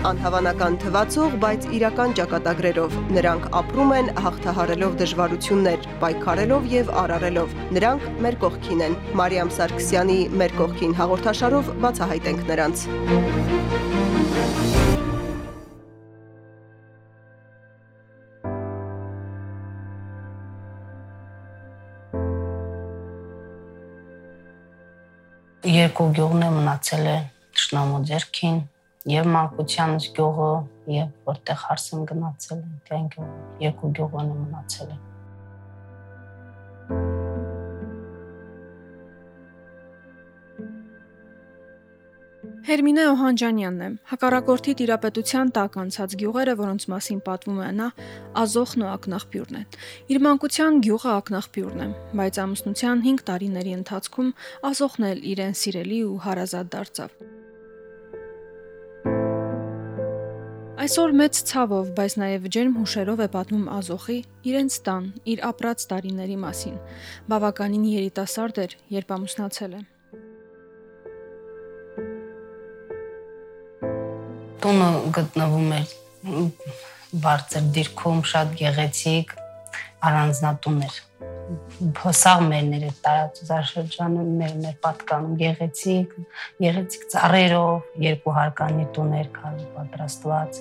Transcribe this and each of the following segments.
Անհավանական թվացող, բայց իրական ճակատագրերով նրանք ապրում են հաղթահարելով դժվարություններ, պայքարելով եւ արարելով։ Նրանք մեր կողքին են։ Մարիամ Սարգսյանի «Մեր կողքին» հաղորդաշարով բացահայտենք նրանց։ Երկու գյուղն է մնացել է Շնամո ձերքին եւ մանկությանս գյուղը եւ որտեղ հարսեմ գնացել եմ, դեն երկու գյուղն մնացել եմ։ Հերմինե Օհանջանյանն է։ Հակառակորդի տիրապետության տակ անցած գյուղերը, որոնց մասին պատվում է նա, Ազոխն ու Ակնախբյուրն են։ Իր մանկության գյուղը Ակնախբյուրն է, բայց ամուսնության 5 տարիների ընթացքում Ազոխն էլ իրեն սիրելի ու հարազատ դարձավ։ Այսօր մեծ ցավով, բայց նաև ջերմ հուշերով է պատմում Ազոխի իրենց տան, իր ապրած տարիների մասին։ Բավականին երիտասարդ էր, երբ ամուսնացել է։ Տունը գտնվում էր բարձր դիրքում, շատ գեղեցիկ առանձնատուն էր փոսաղ մերներ է տարածաշրջանը մերն է պատկանում գեղեցիկ գեղեցիկ ծառերով երկու հարկանի տուներ կան պատրաստված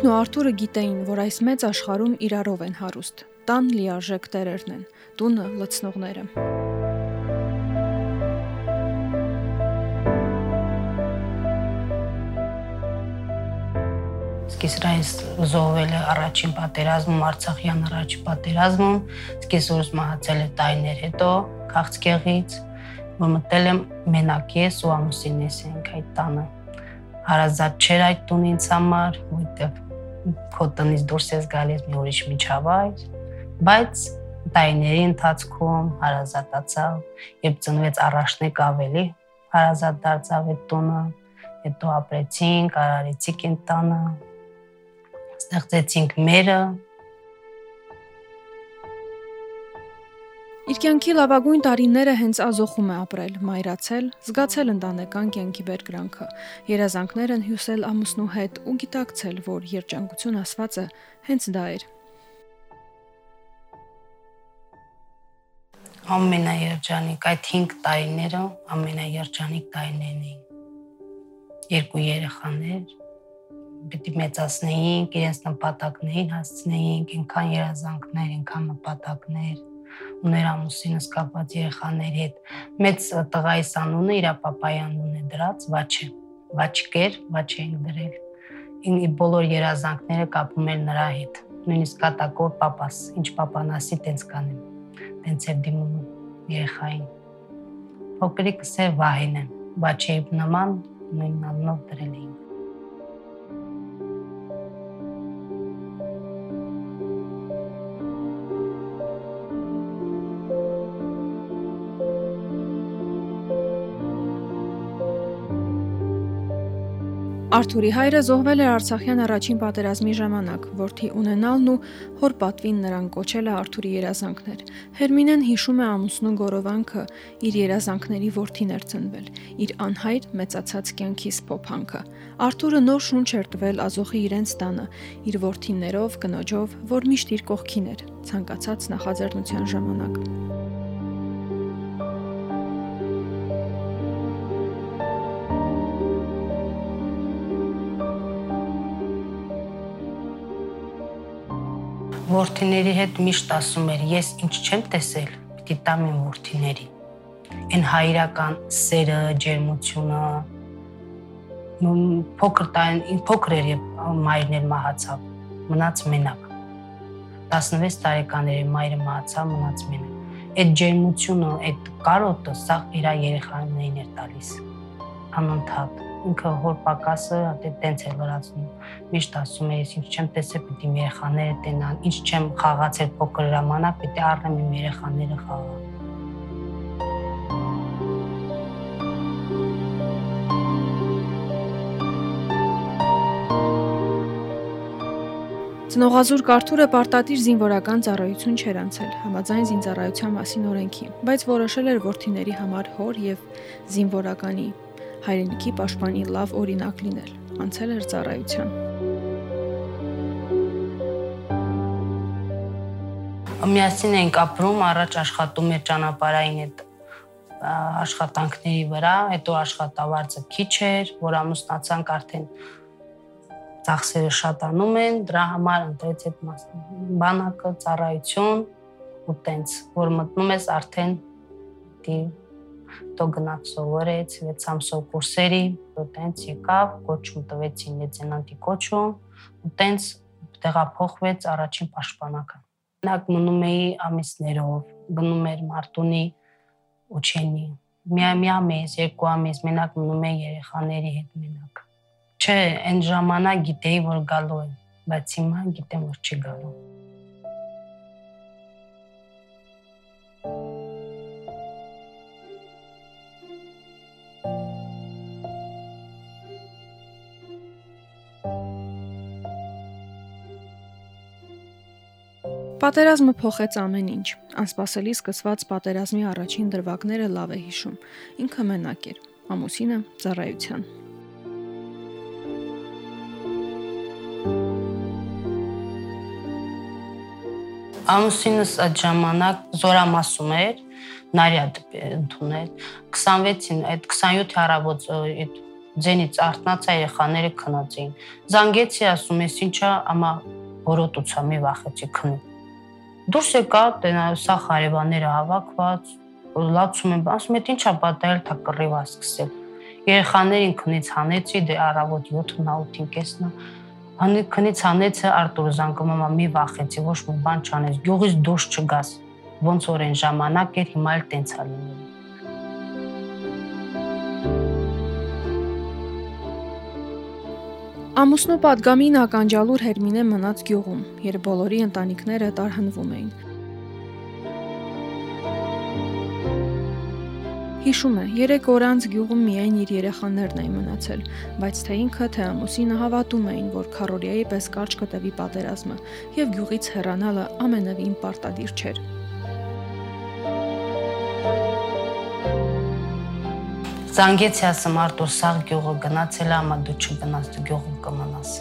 Ինքն ու Արթուրը գիտեին, որ այս մեծ աշխարհում իրարով են հարուստ։ Տան լիարժեք տերերն են, տունը լցնողները։ Սկիսրայից զոհվել է առաջին պատերազմում, Արցախյան առաջին պատերազմում, սկիսուրս մահացել է տայներ հետո քաղցկեղից, որ մտել եմ մենակ ես ու ամուսինս ենք այդ տանը հարազատ չէր այդ տուն ինձ համար, որտեղ քո տնից դուրս ես գալիս մի ուրիշ միջավայր, բայց տարիների ընթացքում հարազատացավ եւ ծնվեց առաջնեկ ավելի հարազատ դարձավ այդ տունը, հետո ապրեցինք, արարեցինք այն տանը, ստեղծեցինք մերը, Իր կյանքի լավագույն տարիները հենց Ազոխում է ապրել, մայրացել, զգացել ընտանեկան կյանքի բերկրանքը, երազանքներ են հյուսել ամուսնու հետ ու գիտակցել, որ երջանկություն ասվածը հենց դա էր։ Ամենաերջանիկ այդ 5 տարիները ամենաերջանիկ տարիներն էին։ Երկու երեխաներ պիտի մեծացնեինք, իրենց նպատակներին հասցնեինք, այնքան երազանքներ, այնքան նպատակներ ու նրա ամուսինս կապված երեխաների հետ։ Մեծ տղայիս անունը իր papayanուն է դրած Վաչե։ Վաչկեր, Վաչե ենք դրել։ Ինձ բոլոր երազանքները կապում էր նրա հետ։ Նույնիսկ կատակով papas, ինչ papan ասի, տենց կանեմ։ Տենց էր դիմում երեխային։ Փոքրիկս է Վահենը։ Վաչեի նման նույն անունով դրել էին։ Արթուրի հայրը զոհվել էր Արցախյան առաջին պատերազմի ժամանակ, որթի ունենալն ու հոր պատվին նրան կոչել է Արթուրի երազանքներ։ Հերմինեն հիշում է ամուսնու գորովանքը, իր երազանքների worth-ին էր ծնվել, իր անհայտ մեծացած կյանքի սփոփանքը։ Արթուրը նոր շունչ էր տվել Ազոխի իրենց տանը, իր worth-իներով, կնոջով, որ միշտ իր կողքին էր ցանկացած նախաձեռնության ժամանակ։ ворթիների հետ միշտ ասում էր, ես ինչ չեմ տեսել, պիտի տամ իմ ворթիների։ Այն հայրական սերը, ջերմությունը, փոքր տան, փոքր էր եւ մայրն էլ մահացավ, մնաց մենակ։ 16 տարեկան էր մայրը մահացավ, մնաց մենակ։ Այդ ջերմությունը, այդ կարոտը սա իր երեխաներին էր տալիս անընդհատ ինքը հոր պակասը տենց է լրացնում։ Միշտ ասում է, ես ինչ չեմ տեսել, պիտի իմ երեխաները տենան, ինչ չեմ խաղացել փոքր ժամանակ, պիտի առնեմ իմ երեխաները խաղա։ Ծնողազուր Կարթուրը պարտադիր զինվորական ծառայություն չեր անցել համաձայն զինծառայության մասին օրենքի, բայց որոշել էր worth-իների համար հոր եւ զինվորականի հայրենիքի պաշտպանի լավ օրինակ լինել։ Անցել էր ծառայության։ Միասին ենք ապրում, առաջ աշխատում էր ճանապարհային այդ աշխատանքների վրա, հետո աշխատավարձը քիչ էր, որ ամուսնացանք արդեն ծախսերը շատանում են, դրա համար ընտրեց այդ բանակը, ծառայություն ու տենց, որ մտնում ես արդեն դի դո գնաց սովորեց 6 ամսով կուրսերի, ու տենց եկավ, կոչում տվեցին լեյտենանտի կոչում, ու տենց տեղափոխվեց առաջին պաշտպանակը։ Մենակ մնում էի ամիսներով, գնում էր Մարտունի ուչենի։ Միա-միա մեզ, երկու ամիս մենակ մնում էի երեխաների հետ մենակ Չէ, այն ժամանակ գիտեի, որ գալու է, բայց հիմա գիտեմ, որ չի գալու։ Պատերազմը փոխեց ամեն ինչ։ Անսպասելի սկսված պատերազմի առաջին դրվագները լավ է հիշում։ Ինքը մենակ էր։ Ամուսինը ծառայության։ Ամուսինս այդ ժամանակ զորամասում էր, նարյադ ընդունել։ 26-ին, այդ 27 հարավոց այդ ձենից արտնացա երեխաները քնած էին։ Զանգեցի, ասում ես ինչա, ամա որոտուցա մի վախեցի քնի։ Դուրս եկա, տենա սա հարևանները հավաքված, լացում են, ասում եմ ինչա պատահել, թա կռիվա սկսել։ Երեխաներին քնից հանեցի, դե առավոտ 7-ն 8-ին կեսնա Հանի քնից հանեցը Արտուրը զանգում մամա մի վախեցի, ոչ մի բան չանես, գյուղից դուրս չգաս։ Ոնց որ այն ժամանակ էր, հիմա էլ տենց է լինում։ Ամուսնու падգամին ականջալուր Հերմինե մնաց գյուղում, երբ բոլորի ընտանիքները տարհնվում էին։ Հիշում է, 3 օր անց գյուղում միայն իր երեխաներն էին մնացել, բայց թե ինքը, թե ամուսինը հավատում էին, որ Քարորիայի պես կարճ կտևի պատերազմը, եւ գյուղից հեռանալը ամենևին պարտադիր չէր։ Զանգեցի ասում Արտուր սաղ գյուղը գնացել ամա դու չգնաս, դու գյուղում կմնաս։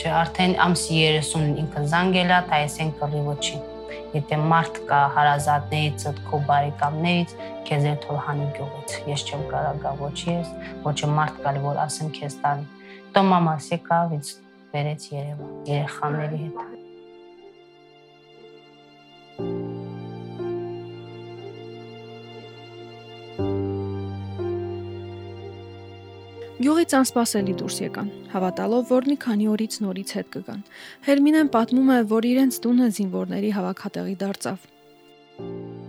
Չէ, արդեն ամսի 30-ին ինքը զանգել է, դա այսեն կռիվը չի եթե մարդ կա հարազատներից, քո բարեկամներից, քեզ է թող հանի գյուղից։ Ես չեմ կարող գա ոչ ես, ոչ մարդ կա, որ ասեմ քեզ տանի։ Տո մամաս եկավ, ինձ վերեց Երևան, երեխաների հետ։ Գյուղից անսպասելի դուրս եկան, հավատալով, որ մի քանի օրից նորից հետ կգան։ Հերմինեն պատմում է, որ իրենց տունը զինվորների հավաքատեղի դարձավ։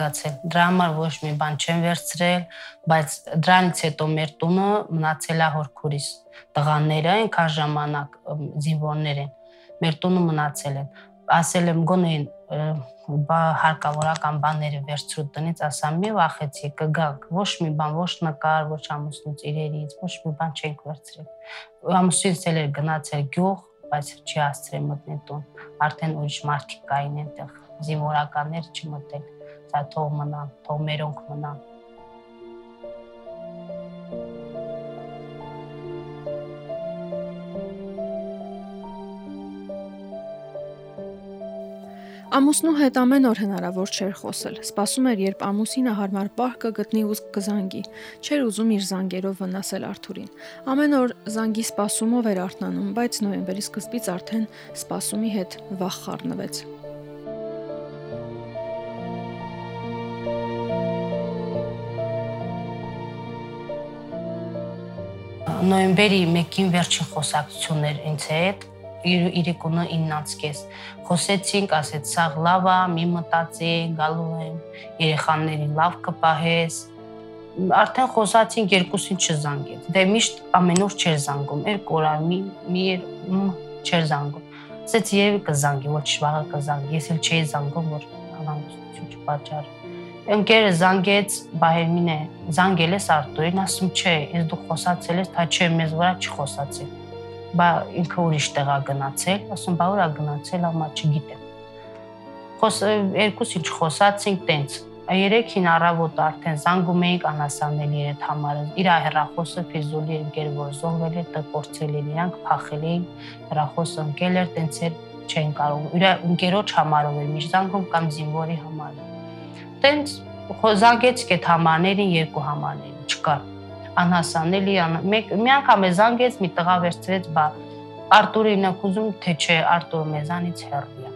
չեմ զգացել։ Դրա համար ոչ մի բան չեմ վերցրել, բայց դրանից հետո մեր տունը մնացել է հորքուրիս։ Տղաները այնքան ժամանակ զինվորներ են։ Մեր տունը մնացել են։ Ասել եմ գոնե բա հարկավորական բաները վերցրու տնից, ասա մի վախեցի, կգաք, ոչ մի բան, ոչ նկար, ոչ ամուսնուց իրերից, ոչ մի բան չենք վերցրել։ Ամուսինս էլ էր գնացել գյուղ, բայց չի հասցրել մտնել տուն։ Արդեն ուրիշ մարդիկ կային այնտեղ զինվորականներ չմտել։ Սա թող մնա, թող մերոնք մնա։ Ամուսնու հետ ամեն օր հնարավոր չէր խոսել։ Սպասում էր, երբ ամուսինը հարմար պահ կգտնի ու կզանգի։ Չէր ուզում իր զանգերով վնասել Արթուրին։ Ամեն օր զանգի սպասումով էր արթնանում, բայց նոյեմբերի սկզբից արդեն սպասումի հետ վախ խառնվեց։ նոյեմբերի 1-ին վերջին խոսակցությունն էր ինձ հետ իրիկունը 9-ից կես խոսեցինք, ասեց սաղ լավ է, մի մտածի, գալու եմ, երեխաներին լավ կպահես, արդեն խոսացինք երկուսին չզանգեց։ Դե միշտ ամեն օր չէր զանգում, երկու օր մի մի չէր զանգում։ Ասեց երևի կզանգի, ոչ վաղը կզանգի։ Ես էլ չէի զանգում, որ անհանգստություն չպատճառի։ Ընկերը զանգեց, Բայերմին է, զանգել ես Արտուրին, ասում չէ, ես դու խոսացել ես, թա չէ, մեզ վրա չխոսացել։ Բա ինքը ուրիշ տեղա գնացել, ասում բա ուրա գնացել, ամա չգիտեմ։ Խոս երկուսին չխոսացինք տենց Երեքին առավոտ արդեն զանգում էինք անասանների հետ համարը։ Իր հեռախոսը Ֆիզուլի ընկեր որ զոհվել էր, տկորցել են իրանք, փախել էին։ Հեռախոսը ընկել էր, տենց էր չեն կարող։ Իր ընկերոջ համարով էր միշտ զանգում կամ զինվորի համարը։ Տենց խոզանգեց այդ համաներին երկու համաներին չկար։ Անհասանելի մեկ մի անգամ է զանգեց, մի տղա վերցրեց, բա Արտուրին է ուզում, թե չէ, Արտուր մեզանից հեռու է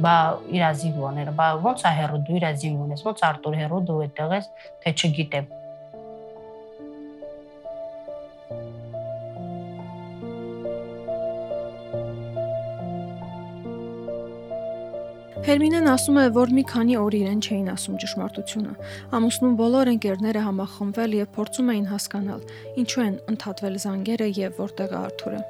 բա իր զինվոները, բա ո՞նց է հերո դու իր զինվոն ես, ո՞նց Արտուր հերո դու այդտեղ ես, թե չգիտեմ։ Հերմինեն ասում է, որ մի քանի օր իրեն չէին ասում ճշմարտությունը։ Ամուսնուն բոլոր ընկերները համախմբվել եւ փորձում էին հասկանալ, ինչու են ընդհատվել զանգերը եւ որտեղ է Արթուրը։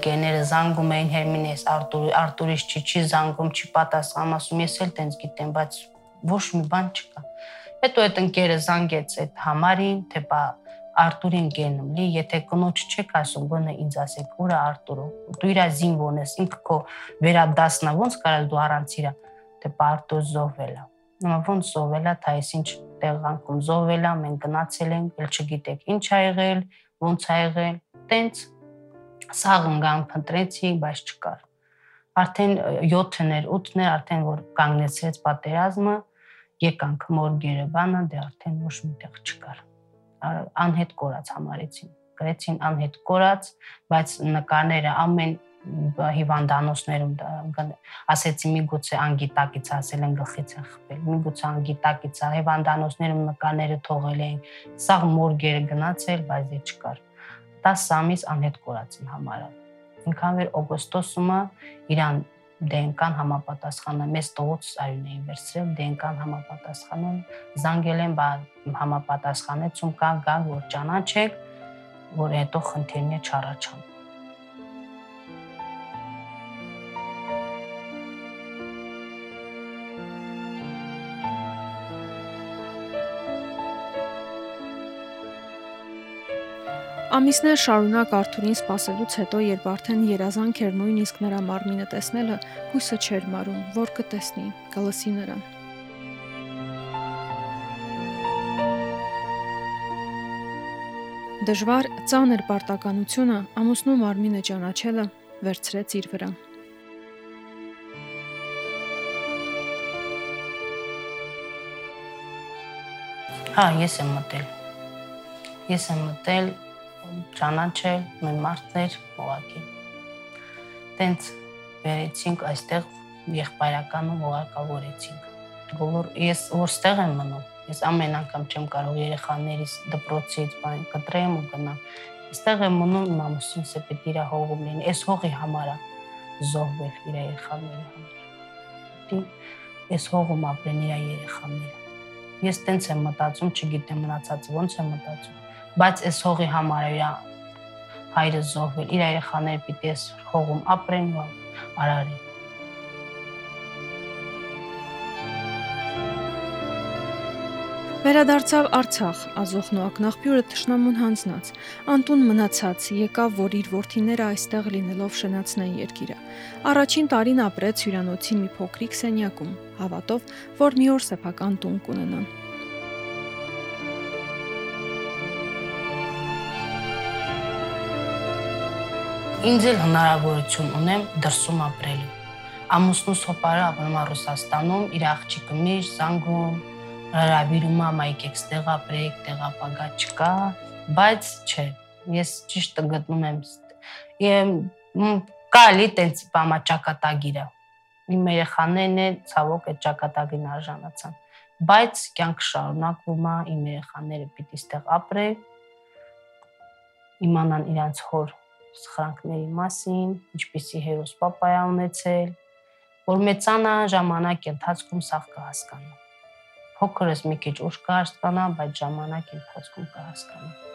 ընկերները զանգում էին Հերմինես Արտուր Արտուրից չի չի զանգում, չի պատասխանում, ասում ես էլ տենց գիտեմ, բայց ոչ մի բան չկա։ Հետո այդ ընկերը զանգեց այդ համարին, թե բա Արտուրին գենում լի, եթե կնոջ չեք ասում, գոնե ինձ ասեք, ուր է Արտուրը։ Դու իրա զինվոն ես, ինքը քո վերադասնա, ոնց կարաս դու առանց իրա, թե բա Արտուր զոհվել է։ Նո ոնց զոհվել է, թա ես ինչ տեղանքում զոհվել է, մենք գնացել ենք, ել չգիտեք ինչ ա եղել, ոնց ա եղել, տենց Սաղ ընկան փնտրեցի, բայց չկար։ Արդեն 7-ներ, 8-ներ արդեն որ կանգնեցրեց պատերազմը, եկանք մոր Գերեբանը, դե արդեն ոչ միտեղ չկար։ Անհետ կորած համարեցին։ Գրեցին անհետ կորած, բայց նկարները ամեն հիվանդանոցներում ասեցի միգուցե անգիտակից ասել են գլխից է խփել միգուցե անգիտակից հիվանդանոցներում նկարները թողել էին սա մորգերը գնացել բայց դե չկար 10 ամիս անհետ կորածին համարը։ Ինքան վեր օգոստոսումը իրան դենկան համապատասխանը մեծ տողոց արյուն էին վերցրել, դենկան համապատասխանը զանգել են, բա համապատասխանեցում կա գա որ ճանաչեք, որ հետո խնդիրներ չառաջան։ Ամիսներ շարունակ Արթուրին սпасելուց հետո, երբ արդեն երազանք էր նույնիսկ նրա մարմինը տեսնելը, հույսը չէր մարում, որ կտեսնի, կլսի նրան։ Դժվար ծանր պարտականությունը ամուսնու մարմինը ճանաչելը վերցրեց իր վրա։ Հա, ես եմ մտել։ Ես եմ մտել ճանաչել մեր մարդներ ուղակի։ Տենց վերեցինք այստեղ եղբայրականը ուղարկավորեցինք։ Բոլոր ես որստեղ եմ մնում, ես ամեն անգամ չեմ կարող երեխաներիս դպրոցից բան կտրեմ ու գնամ։ Այստեղ եմ մնում իմ ամուսինս է պետք իր հողում լինի, այս հողի համար զոհվել իր երեխաների համար։ այս հողում ապրեն իր երեխաները։ Ես տենց եմ մտածում, չգիտեմ մնացածը ոնց եմ մտածում բայց այս հողի համար էր հայրը զոհվել, իր երեխաները պիտի այս հողում ապրեն ու արարեն։ Վերադարձավ Արցախ, ազոխն ու ակնախպյուրը ճշնամուն հանձնած։ Անտուն մնացած եկավ, որ իր worthiները այստեղ լինելով շնացնեն երկիրը։ Առաջին տարին ապրեց հյուրանոցի մի փոքրիկ սենյակում, հավատով, որ մի օր սեփական տուն կունենան։ Ինձ էլ հնարավորություն ունեմ դրսում ապրելու։ Ամուսնուս հոպարը ապրում է Ռուսաստանում, իր աղջիկը միշտ զանգում, հրավիրում է մայքեք ստեղ ապրեք, տեղ ապագա չկա, բայց չէ, ես ճիշտը գտնում եմ կա լի տենց բամա ճակատագիրը։ Իմ երեխաներն էլ ցավոք այդ ճակատագիրն արժանացան, բայց կյանք շարունակվում է, իմ երեխաները պիտի ստեղ ապրեն, իմանան իրանց հոր սխրանքների մասին, ինչպիսի հերոս պապայա ունեցել, որ մեծանա ժամանակ ընթացքում սաղ կհասկանա։ Փոքրս մի քիչ ուշ կհասկանա, բայց ժամանակ ընթացքում կհասկանա։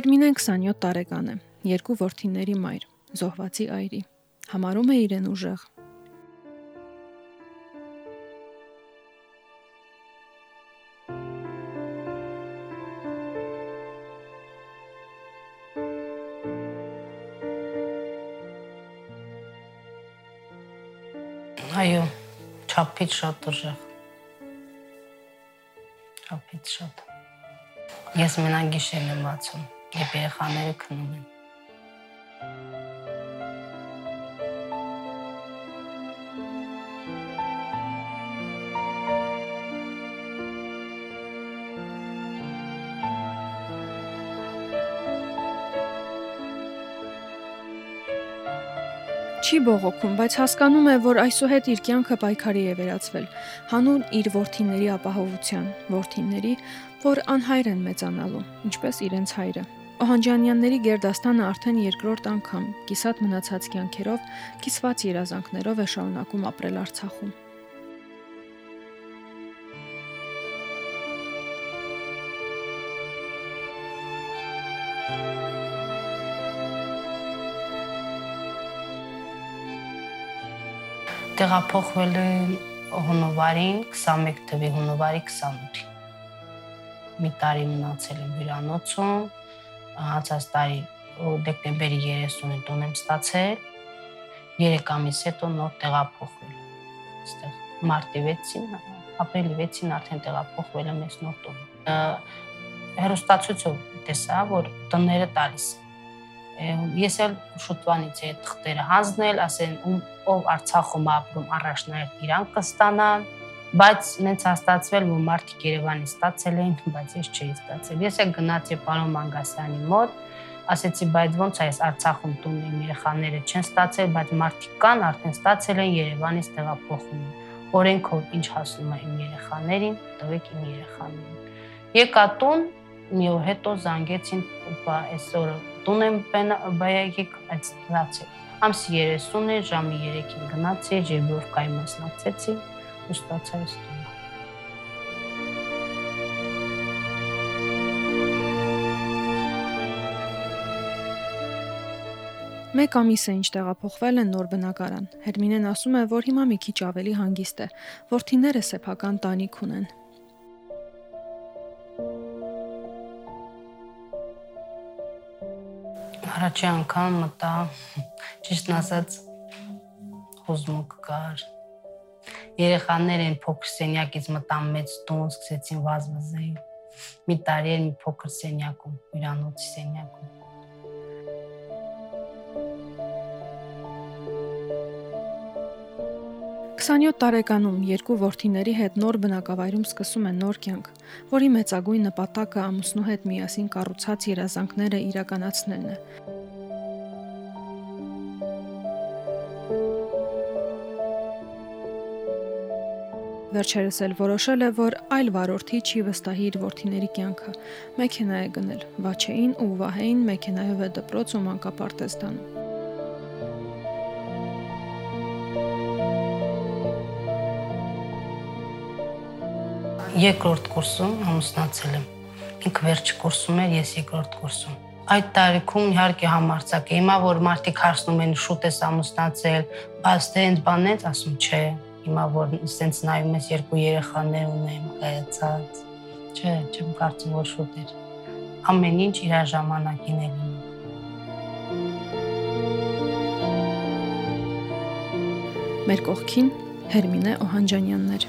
Հերմինեն 27 տարեկան է, երկու որդիների մայր, զոհվածի այրի։ Համարում է իրեն ուժեղ։ Այո, չափից շատ ուժեղ։ Չափից շատ։ Ես մենակ գիշերն եմ բացում Եվ երեխաները քնում են։ չի բողոքում, բայց հասկանում է, որ այսուհետ իր կյանքը պայքարի է վերածվել, հանուն իր worth-իների ապահովության, worth-իների, որ անհայր են մեծանալու, ինչպես իրենց հայրը։ Օհանջանյանների գերդաստանը արդեն երկրորդ անգամ կիսատ մնացած կյանքերով, կիսված երազանքներով է շարունակում ապրել Արցախում։ Տեղափոխվել եմ հունվարին 21 թվականի հունվարի 28-ին։ Մի տարի մնացել եմ հյուրանոցում, անցած տարի դեկտեմբերի 30-ին տուն եմ ստացել 3 ամիս հետո նոր տեղափոխվել այստեղ մարտի 6-ին ապրիլի 6-ին արդեն տեղափոխվել եմ ես նոր տուն հերոստացույցով տեսա որ տները տալիս ես էլ շուտվանից է թղթերը հանձնել ասեն ով Արցախում ապրում առաջնահերթ իրան կստանան բայց նենց հաստատվել որ մարդիկ Երևանի ստացել էին, բայց ես չէի ստացել։ Ես էլ գնացի պարոն Մանգասյանի մոտ, ասեցի, բայց ո՞նց է այս Արցախում տունն իմ երեխաները չեն ստացել, բայց մարդիկ կան, արդեն ստացել են Երևանից տեղափոխում։ Օրենքով ինչ հասնում է իմ երեխաներին, տվեք իմ երեխաներին։ Եկա տուն, մի օր հետո զանգեցին, բա այսօր տուն եմ բայագիկ այդ ստացել։ Ամսի 30-ը ժամի 3-ին գնացի, Ժեբովկայի մասնակցեցի ու ստացա այս տունը։ Մեկ ամիս է ինչ տեղափոխվել են նոր բնակարան։ Հերմինեն ասում է, որ հիմա մի քիչ ավելի հանգիստ է։ Որդիները սեփական տանիք ունեն։ Առաջի անգամ մտա, ճիշտ ասած, հուզմունք կար, Երեխաներ են փոքր սենյակից մտան մեծ տուն, սկսեցին վազվզել։ Մի տարի էր մի փոքր սենյակում, հյուրանոցի սենյակում։ Քսանյոթ տարեկանում երկու որդիների հետ նոր բնակավայրում սկսում է նոր կյանք, որի մեծագույն նպատակը ամուսնու հետ միասին կառուցած երազանքները իրականացնելն է։ Վերջերս էլ որոշել է, որ այլ վարորդի չի վստահի իր ворթիների կյանքը։ Մեքենա է գնել, Վաչեին ու Վահեին մեքենայով է դպրոց ու մանկապարտեզ տանում։ Երկրորդ կուրսում ամուսնացել եմ։ Ինք վերջի կուրսում էր, ես երկրորդ կուրսում։ Այդ տարիքում իհարկե համարցակ է։ Հիմա որ մարդիկ հարցնում են շուտ ես ամուսնացել, բայց դենց բանից ասում չէ, Հիմա որ սենց նայում ես երկու երեխաներ ունեմ, կայացած։ Չէ, չեմ կարծում որ շուտ էր։ Ամեն ինչ իր ժամանակին է լինում։ Մեր կողքին Հերմինե Օհանջանյաններ։